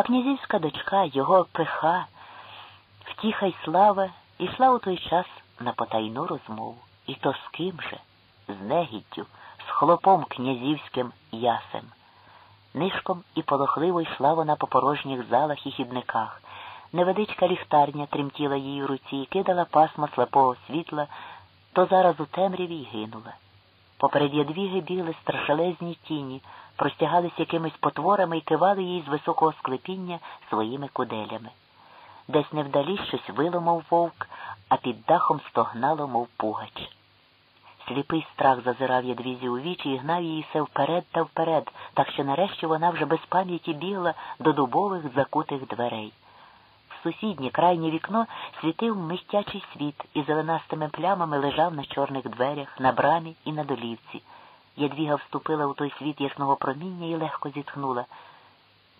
А князівська дочка, його пиха, втіха й слава, ішла у той час на потайну розмову. І то з ким же? З негіддю, з хлопом князівським ясем. Нишком і полохливо йшла вона по порожніх залах і хідниках. Невеличка ліхтарня тремтіла її у руці і кидала пасмо слепого світла, то зараз у темряві й гинула. Поперед ядвіги бігли страшелезні тіні, простягались якимись потворами і кивали їй з високого склепіння своїми куделями. Десь невдалі щось вило, мов вовк, а під дахом стогнало, мов пугач. Сліпий страх зазирав ядвізі у вічі і гнав її все вперед та вперед, так що нарешті вона вже без пам'яті бігла до дубових закутих дверей. В сусіднє крайнє вікно світив мистячий світ і зеленастими плямами лежав на чорних дверях, на брамі і на долівці. Ядвіга вступила у той світ ясного проміння і легко зітхнула.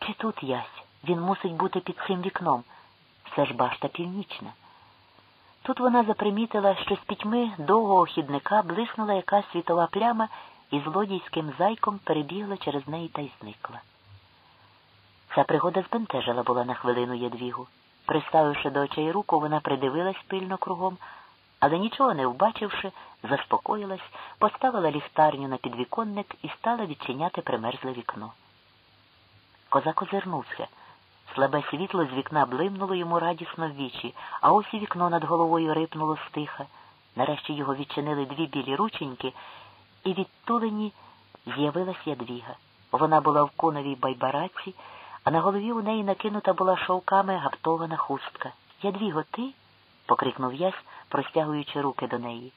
Чи тут ясь? Він мусить бути під цим вікном. Все ж башта північна. Тут вона запримітила, що з пітьми довгого хідника блиснула якась світова пляма і злодійським зайком перебігла через неї та й зникла. Ця пригода збентежила була на хвилину ядвігу. Приставивши до очей руку, вона придивилась пильно кругом, але нічого не вбачивши, заспокоїлась, поставила ліхтарню на підвіконник і стала відчиняти примерзле вікно. Козак озирнувся. Слабе світло з вікна блимнуло йому радісно в вічі, а ось і вікно над головою рипнуло стиха. Нарешті його відчинили дві білі рученьки, і відтулені з'явилась ядвіга. Вона була в коновій байбараці, а на голові у неї накинута була шовками гаптована хустка. Ядвіго, ти? покрикнув ясь, простягуючи руки до неї.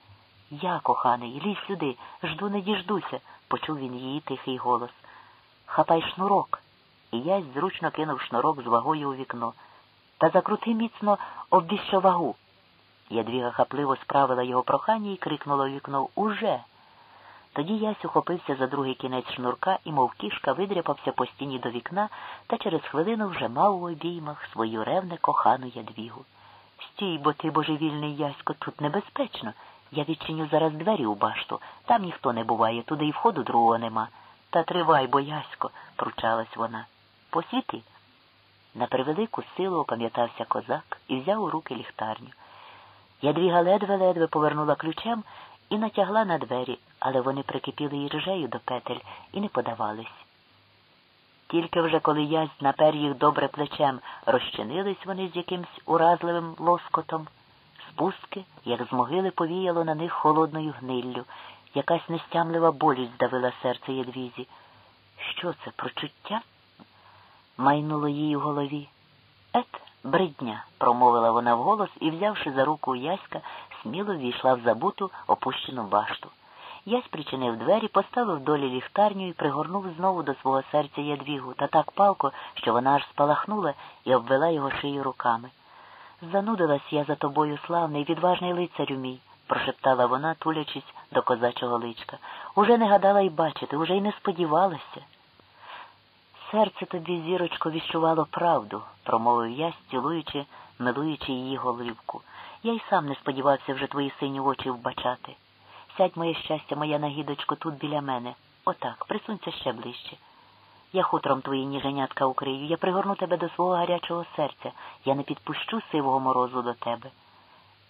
Я, коханий, лізь сюди, жду не діждуся, почув він її тихий голос. Хапай шнурок і ясь зручно кинув шнурок з вагою у вікно. Та закрути міцно обвіщо вагу. Ядвіга хапливо справила його прохання і крикнула у вікно Уже. Тоді ясь ухопився за другий кінець шнурка і, мов кішка, видряпався по стіні до вікна та через хвилину вже мав у обіймах свою ревне кохану ядвігу. Стій, бо ти, божевільний ясько, тут небезпечно. Я відчиню зараз двері у башту. Там ніхто не буває, туди й входу другого нема. Та тривай, бо ясько, пручалась вона. Посвіти. На превелику силу опам'ятався козак і взяв у руки ліхтарню. Ядвіга ледве-ледве повернула ключем і натягла на двері, але вони прикипіли іржею до петель і не подавались. Тільки вже коли ясь напер їх добре плечем, розчинились вони з якимсь уразливим лоскотом. Спустки, як з могили, повіяло на них холодною гниллю, якась нестямлива болість здавила серце ядвізі. Що це, прочуття? майнуло їй у голові. Ет, бридня, промовила вона вголос і, взявши за руку яська, сміло війшла в забуту опущену башту. Ясь причинив двері, поставив долі ліхтарню і пригорнув знову до свого серця ядвігу та так палко, що вона аж спалахнула і обвела його шию руками. Занудилась я за тобою, славний, відважний лицарю мій, прошептала вона, тулячись до козачого личка. Уже не гадала й бачити, уже й не сподівалася. Серце тобі, зірочко, віщувало правду, промовив я, стілуючи, милуючи її голівку. Я й сам не сподівався вже твої сині очі вбачати. Сядь моє щастя, моя нагідочко, тут біля мене. Отак, присунься ще ближче. Я хутром твої ніженятка укрию, я пригорну тебе до свого гарячого серця, я не підпущу сивого морозу до тебе.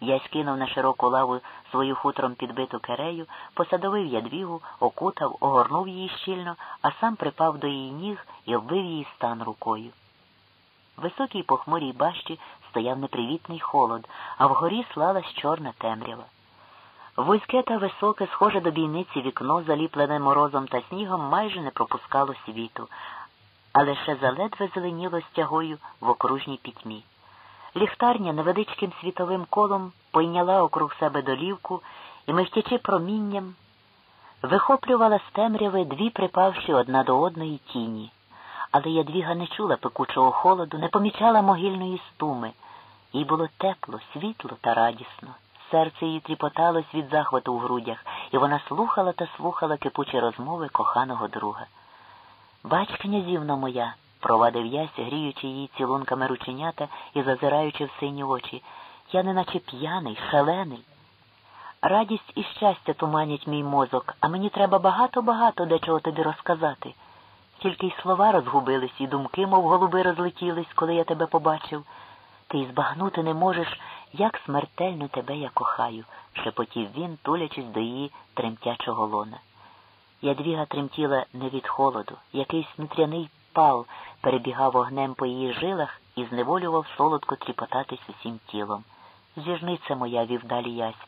Я скинув на широку лаву свою хутром підбиту керею, посадовив ядвігу, окутав, огорнув її щільно, а сам припав до її ніг і оббив її стан рукою. В високій похмурій бащі стояв непривітний холод, а вгорі слалась чорна темрява. Вузьке та високе, схоже до бійниці вікно, заліплене морозом та снігом, майже не пропускало світу, а лише заледве зеленіло стягою в окружній пітьмі. Ліхтарня невеличким світовим колом пойняла округ себе долівку і, михтячи промінням, вихоплювала з темряви дві припавші одна до одної тіні. Але ядвіга не чула пекучого холоду, не помічала могильної стуми. Їй було тепло, світло та радісно. Серце її тріпоталось від захвату в грудях, і вона слухала та слухала кипучі розмови коханого друга. Бач, князівна моя, провадив ясь, гріючи її цілунками рученята і зазираючи в сині очі. Я неначе п'яний, шалений. Радість і щастя туманять мій мозок, а мені треба багато-багато дечого тобі розказати. Тільки й слова розгубились, і думки, мов голуби, розлетілись, коли я тебе побачив. Ти й збагнути не можеш, як смертельно тебе я кохаю, шепотів він, тулячись до її тремтячого лона. Ядвіга тремтіла не від холоду, якийсь нутряний пал перебігав вогнем по її жилах і зневолював солодко тріпотатись усім тілом. Зіжниця моя, вів далі ясь,